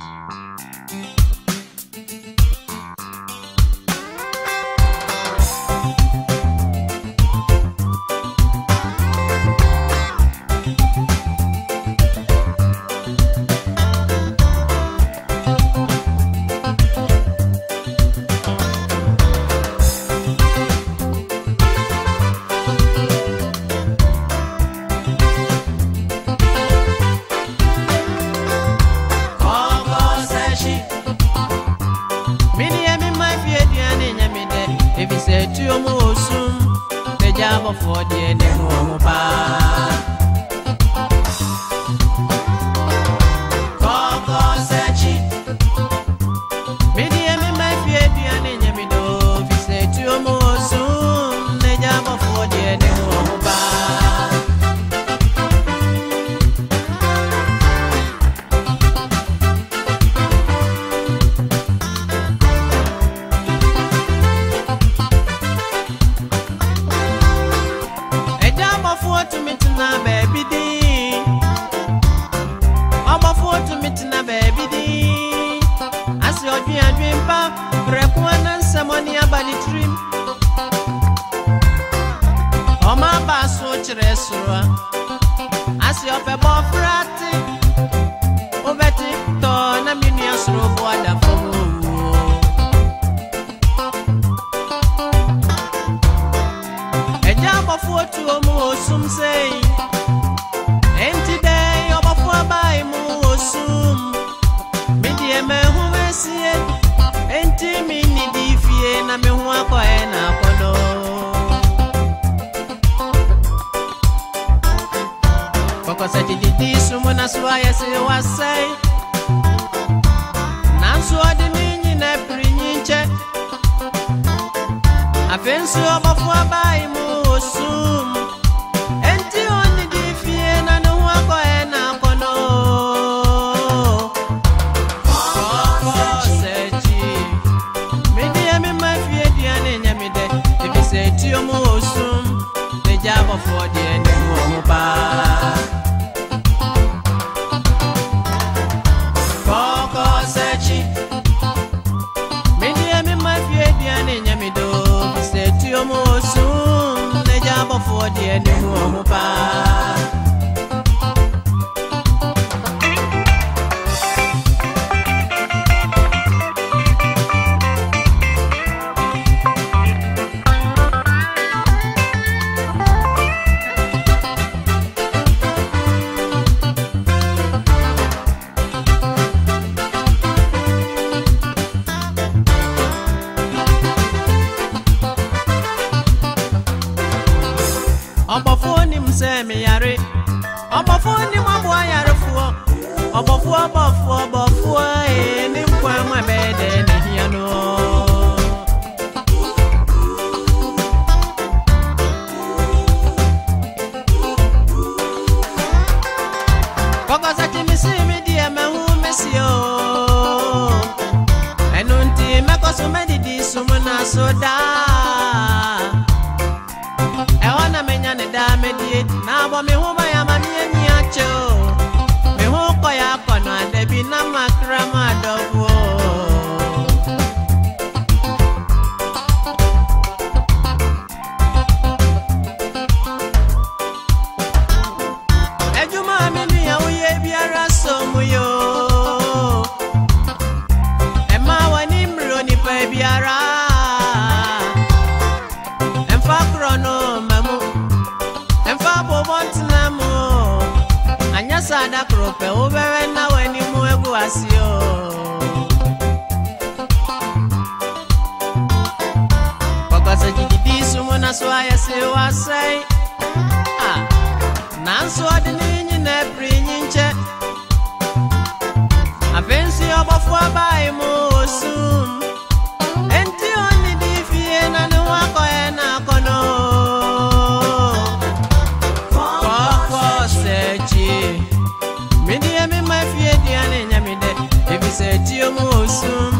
Thank you. for the sụa asị ọfẹ bọ fúrátì ó bẹ ti tọ náà mi ní ẹsùn bọ àdàfọ mọ òwò. ẹjẹ abọfú otu omu osum sẹyìn ẹntì dẹ ọbọfú abáyé mu osum mi di ẹmẹ ẹhu ẹsẹ ẹntì mi nìdí fìyẹ na mi hu yesu ayɛ me nyina piri nyi nkyɛ afei nso ne ho akɔɛ n'akɔnɔ kɔkɔ sɛkyi medeɛ mema fie dua ẹni mú sɛ meyare ɔbɔfoɔ nim aboa yarefoɔ ɔbɔfoɔ bɔfoɔ bɔfoɔ ee ne nkwa mu ɛbɛyɛ dɛ ne hia no kɔkɔsakye me se me deɛ mahu mesie o ɛno nti mɛkɔ so madidi som na so daa ɛhɔ na menya ne daa medie me roba oh, ntena anya saa da koro wobɛwɛ na w'animu egu ase o. Wɔkɔsɛ gyididi sumu na so ayɛ se wasɛe. Nanso ɔde ne nyinaa piri nyi nkyɛ. Afei nso Mi medeɛ mema di ane nyami de. me se ti o mu ɔsum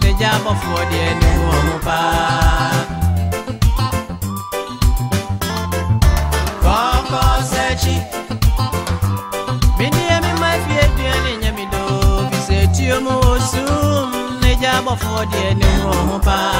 megya abɔfoɔ deɛ ne mu ɔ ho paa kɔkɔ sɛ akyi medeɛ mema di ane nyami ɛnyɛ me se ti o mu ɔsum megya abɔfoɔ deɛ ne mu ɔ ho paa